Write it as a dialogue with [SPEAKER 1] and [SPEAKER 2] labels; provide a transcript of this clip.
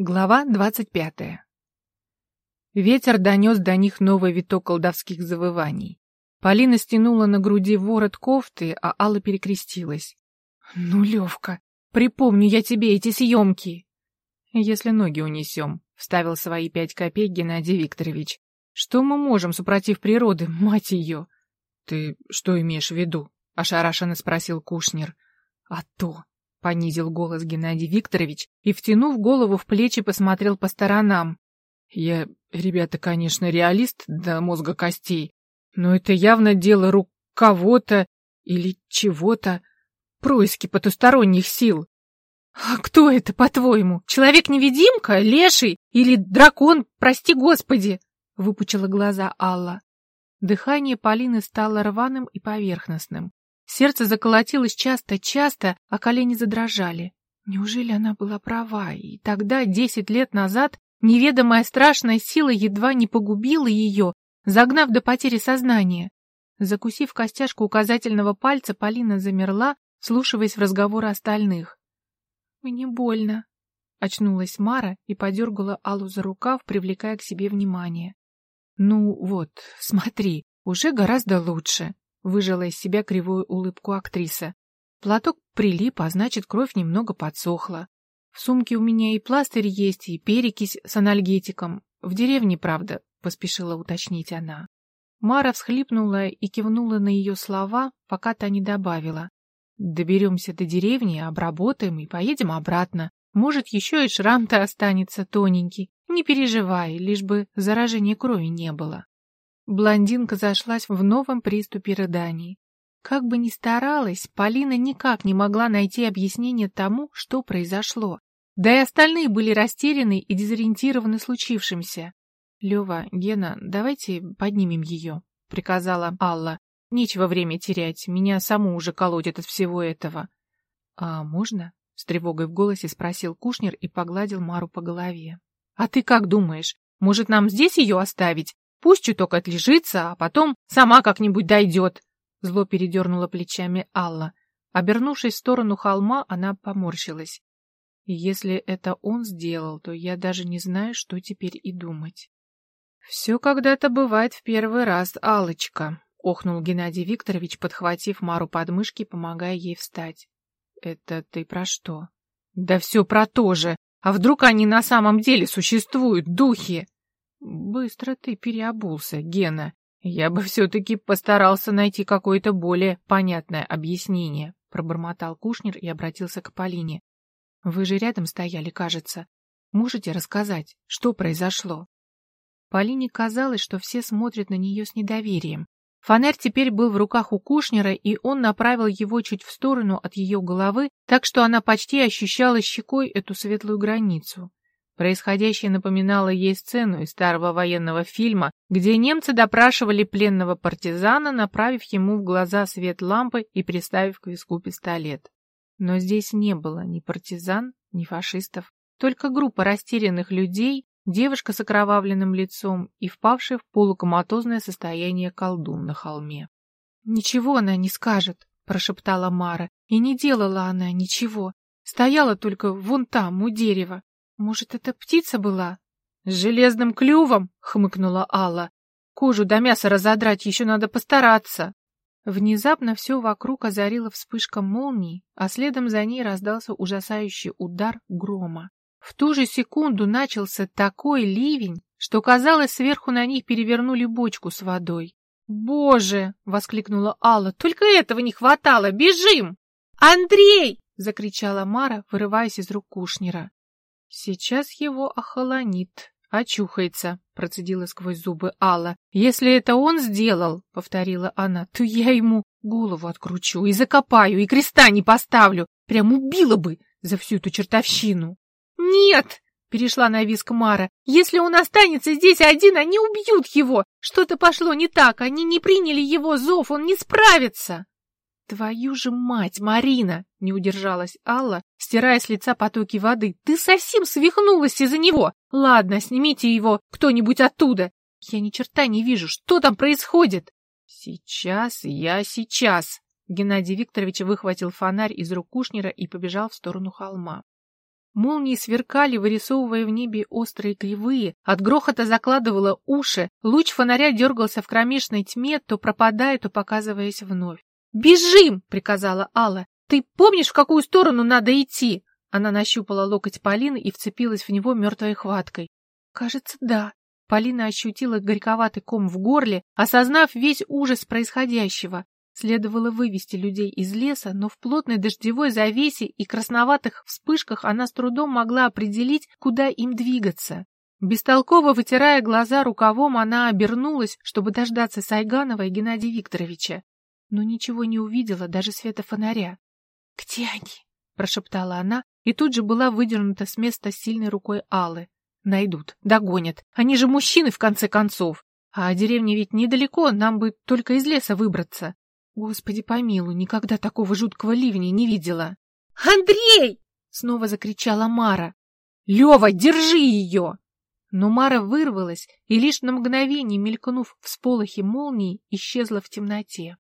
[SPEAKER 1] Глава двадцать пятая. Ветер донес до них новый виток колдовских завываний. Полина стянула на груди ворот кофты, а Алла перекрестилась. «Ну, Левка, припомню я тебе эти съемки!» «Если ноги унесем», — вставил свои пять копеек Геннадий Викторович. «Что мы можем, супротив природы, мать ее?» «Ты что имеешь в виду?» — ошарашенно спросил Кушнер. «А то!» — понизил голос Геннадий Викторович и, втянув голову в плечи, посмотрел по сторонам. «Я, ребята, конечно, реалист до мозга костей, но это явно дело рук кого-то или чего-то, происки потусторонних сил». «А кто это, по-твоему? Человек-невидимка? Леший? Или дракон, прости господи?» — выпучила глаза Алла. Дыхание Полины стало рваным и поверхностным. Сердце заколотилось часто-часто, а колени задрожали. Неужели она была права, и тогда, десять лет назад, неведомая страшная сила едва не погубила ее, загнав до потери сознания? Закусив костяшку указательного пальца, Полина замерла, слушаясь в разговоры остальных. «Мне больно», — очнулась Мара и подергала Аллу за рукав, привлекая к себе внимание. «Ну вот, смотри, уже гораздо лучше», Выжила из себя кривую улыбку актриса. Платок прилип, а значит, кровь немного подсохла. В сумке у меня и пластырь есть, и перекись с анальгетиком. В деревне, правда, поспешила уточнить она. Мара всхлипнула и кивнула на ее слова, пока та не добавила. Доберемся до деревни, обработаем и поедем обратно. Может, еще и шрам-то останется тоненький. Не переживай, лишь бы заражения крови не было. Блондинка зашлась в новом приступе рыданий. Как бы ни старалась, Полина никак не могла найти объяснение тому, что произошло. Да и остальные были растеряны и дезориентированы случившимся. «Лева, Гена, давайте поднимем ее», — приказала Алла. «Нечего время терять, меня саму уже колотит от всего этого». «А можно?» — с тревогой в голосе спросил Кушнер и погладил Мару по голове. «А ты как думаешь, может нам здесь ее оставить? Пусть чуток отлежится, а потом сама как-нибудь дойдет. Зло передернула плечами Алла. Обернувшись в сторону холма, она поморщилась. Если это он сделал, то я даже не знаю, что теперь и думать. Все когда-то бывает в первый раз, Алочка, охнул Геннадий Викторович, подхватив Мару под мышки, помогая ей встать. Это ты про что? Да все про то же. А вдруг они на самом деле существуют, духи? Быстро ты переобулся, Гена. Я бы все-таки постарался найти какое-то более понятное объяснение, пробормотал Кушнер и обратился к Полине. Вы же рядом стояли, кажется. Можете рассказать, что произошло? Полине казалось, что все смотрят на нее с недоверием. Фонарь теперь был в руках у Кушнера, и он направил его чуть в сторону от ее головы, так что она почти ощущала щекой эту светлую границу. Происходящее напоминало ей сцену из старого военного фильма, где немцы допрашивали пленного партизана, направив ему в глаза свет лампы и приставив к виску пистолет. Но здесь не было ни партизан, ни фашистов, только группа растерянных людей, девушка с окровавленным лицом и впавшая в полукоматозное состояние колдун на холме. «Ничего она не скажет», — прошептала Мара, — «и не делала она ничего. Стояла только вон там, у дерева. Может, это птица была? С железным клювом, хмыкнула Алла. Кожу до мяса разодрать еще надо постараться. Внезапно все вокруг озарила вспышка молнии, а следом за ней раздался ужасающий удар грома. В ту же секунду начался такой ливень, что, казалось, сверху на них перевернули бочку с водой. «Боже!» — воскликнула Алла. «Только этого не хватало! Бежим!» «Андрей!» — закричала Мара, вырываясь из рук Кушнера. Сейчас его охолонит, очухается, процедила сквозь зубы Алла. Если это он сделал, повторила она, то я ему голову откручу и закопаю, и креста не поставлю. Прям убила бы за всю эту чертовщину. Нет! Перешла на виск Мара. «Если он останется здесь один, они убьют его! Что-то пошло не так, они не приняли его зов, он не справится!» «Твою же мать, Марина!» — не удержалась Алла, стирая с лица потоки воды. «Ты совсем свихнулась из-за него! Ладно, снимите его кто-нибудь оттуда! Я ни черта не вижу, что там происходит!» «Сейчас, я сейчас!» Геннадий Викторович выхватил фонарь из рук Кушнера и побежал в сторону холма. Молнии сверкали, вырисовывая в небе острые кривые, от грохота закладывало уши, луч фонаря дергался в кромешной тьме, то пропадая, то показываясь вновь. «Бежим!» — приказала Алла. «Ты помнишь, в какую сторону надо идти?» Она нащупала локоть Полины и вцепилась в него мертвой хваткой. «Кажется, да». Полина ощутила горьковатый ком в горле, осознав весь ужас происходящего. Следовало вывести людей из леса, но в плотной дождевой завесе и красноватых вспышках она с трудом могла определить, куда им двигаться. Бестолково вытирая глаза рукавом, она обернулась, чтобы дождаться Сайганова и Геннадия Викторовича, но ничего не увидела, даже света фонаря. «Где они?» — прошептала она, и тут же была выдернута с места сильной рукой Аллы. Найдут, догонят. Они же мужчины, в конце концов. А деревня ведь недалеко, нам бы только из леса выбраться. Господи помилуй, никогда такого жуткого ливня не видела. «Андрей!» — снова закричала Мара. «Лева, держи ее!» Но Мара вырвалась и лишь на мгновение, мелькнув в сполохе молнии, исчезла в темноте.